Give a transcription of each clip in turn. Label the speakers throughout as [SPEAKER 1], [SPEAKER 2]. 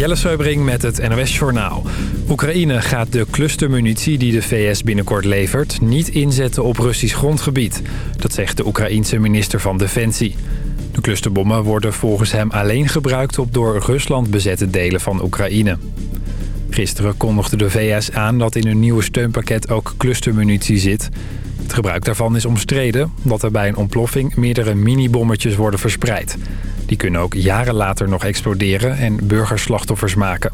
[SPEAKER 1] Jelle Seubring met het NOS Journaal. Oekraïne gaat de clustermunitie die de VS binnenkort levert... niet inzetten op Russisch grondgebied. Dat zegt de Oekraïense minister van Defensie. De clusterbommen worden volgens hem alleen gebruikt... op door Rusland bezette delen van Oekraïne. Gisteren kondigde de VS aan dat in hun nieuwe steunpakket ook clustermunitie zit. Het gebruik daarvan is omstreden... omdat er bij een ontploffing meerdere minibommetjes worden verspreid... Die kunnen ook jaren later nog exploderen en burgerslachtoffers maken.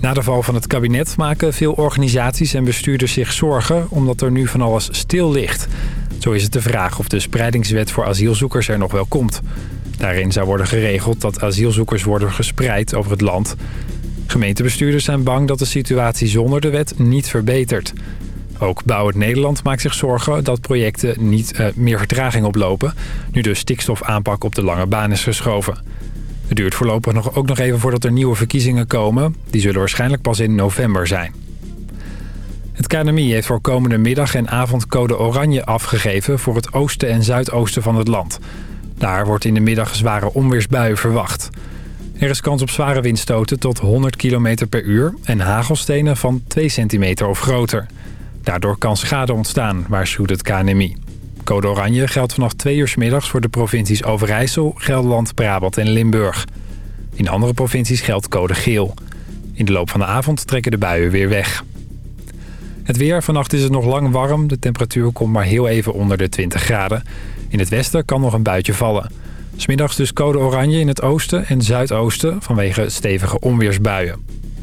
[SPEAKER 1] Na de val van het kabinet maken veel organisaties en bestuurders zich zorgen... omdat er nu van alles stil ligt. Zo is het de vraag of de spreidingswet voor asielzoekers er nog wel komt. Daarin zou worden geregeld dat asielzoekers worden gespreid over het land. Gemeentebestuurders zijn bang dat de situatie zonder de wet niet verbetert... Ook Bouw het Nederland maakt zich zorgen dat projecten niet uh, meer vertraging oplopen... nu de stikstofaanpak op de lange baan is geschoven. Het duurt voorlopig nog, ook nog even voordat er nieuwe verkiezingen komen. Die zullen waarschijnlijk pas in november zijn. Het KNMI heeft voor komende middag en avond code oranje afgegeven... voor het oosten en zuidoosten van het land. Daar wordt in de middag zware onweersbuien verwacht. Er is kans op zware windstoten tot 100 km per uur... en hagelstenen van 2 centimeter of groter... Daardoor kan schade ontstaan, waarschuwt het KNMI. Code oranje geldt vanaf twee uur middags voor de provincies Overijssel, Gelderland, Brabant en Limburg. In andere provincies geldt code geel. In de loop van de avond trekken de buien weer weg. Het weer, vannacht is het nog lang warm. De temperatuur komt maar heel even onder de 20 graden. In het westen kan nog een buitje vallen. Smiddags dus code oranje in het oosten en zuidoosten vanwege stevige onweersbuien.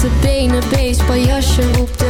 [SPEAKER 2] De benen, baseball jasje op de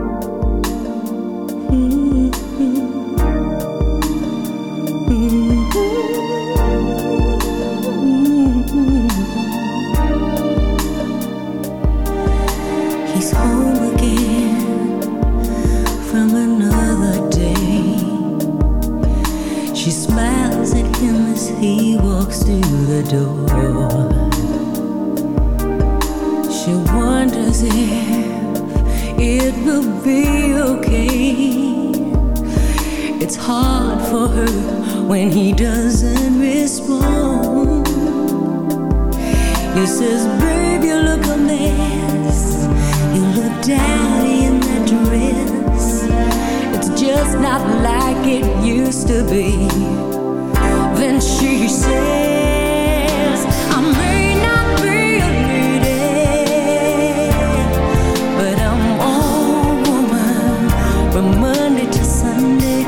[SPEAKER 3] To Sunday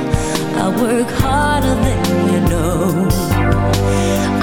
[SPEAKER 3] I work harder than you know.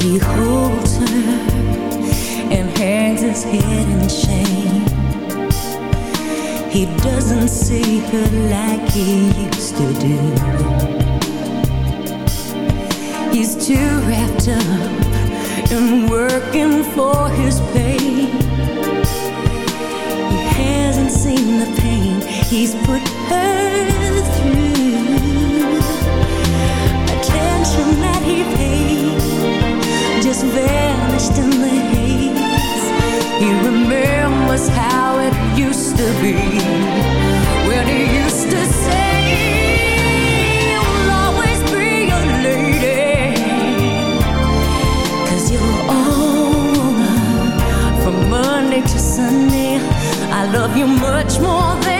[SPEAKER 3] He holds her and hangs his head in shame.
[SPEAKER 4] He doesn't see her like he used to do. He's too wrapped up in working for his pay. He hasn't seen the pain he's put her through. Attention that he pays vanished in the haze He remembers how it used to be. When he used to say You'll always be you're woman From Monday to Sunday I love you much more than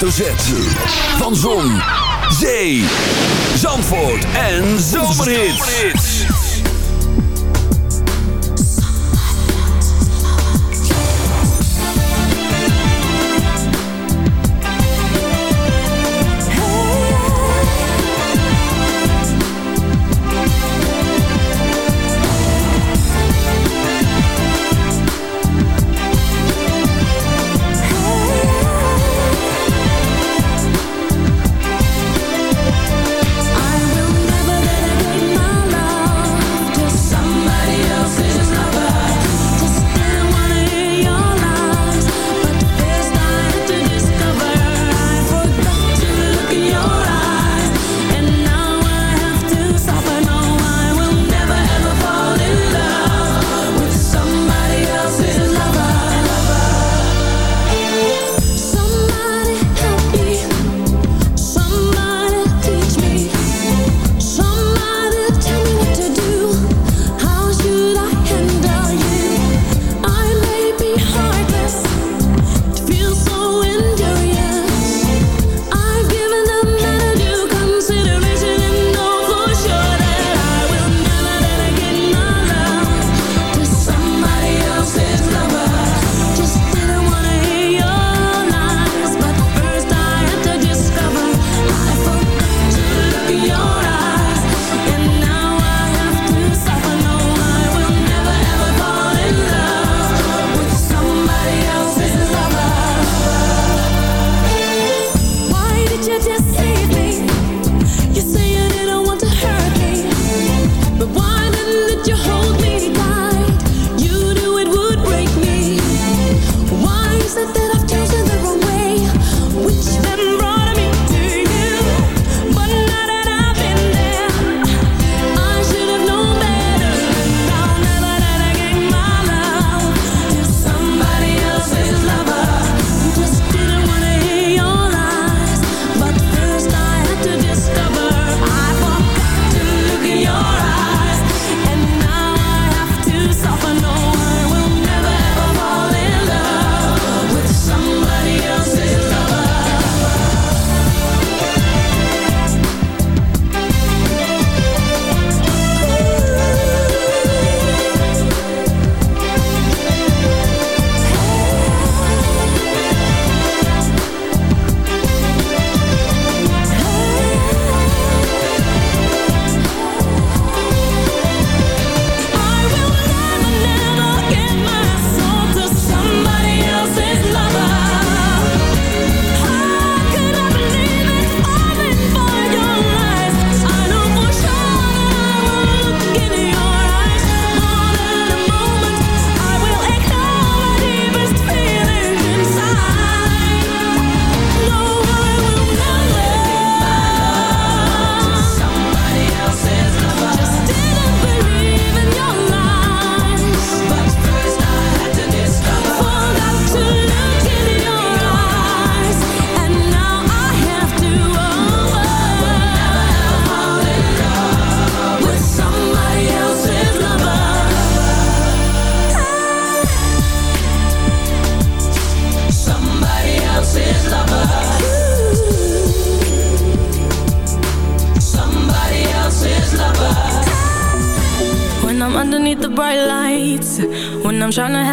[SPEAKER 5] Hoofdletter Z.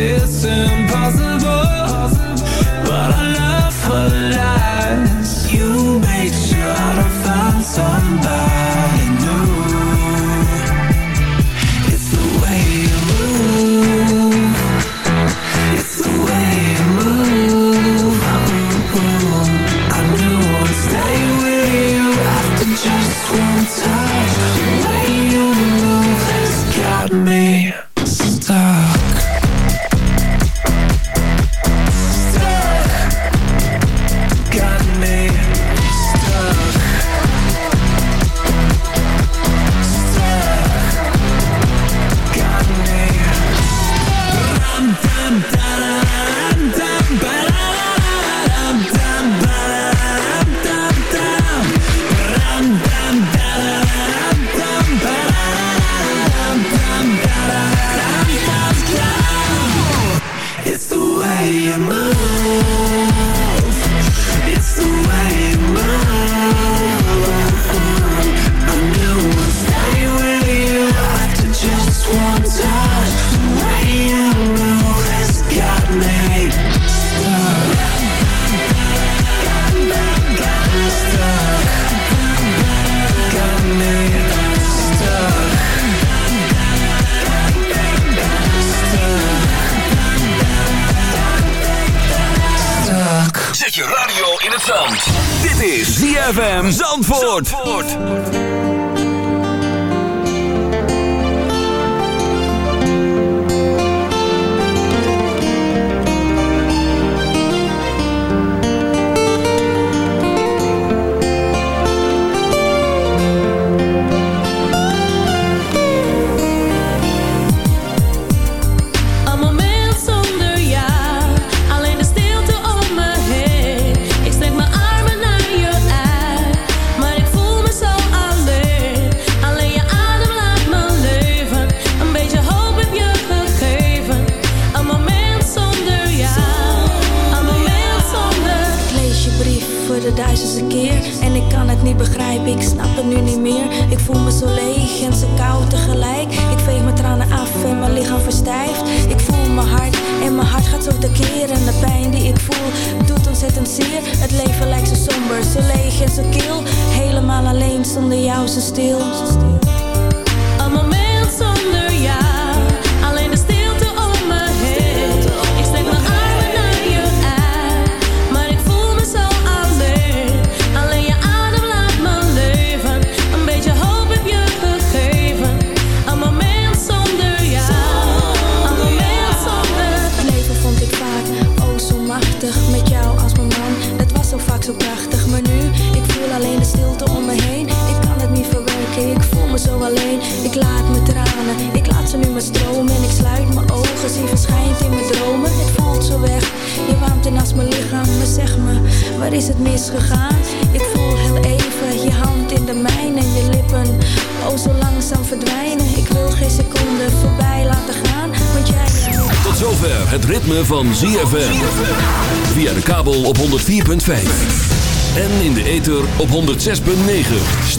[SPEAKER 4] it's impossible But I love her lies You made sure to find somebody.